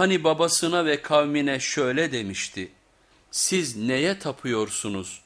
Hani babasına ve kavmine şöyle demişti, siz neye tapıyorsunuz?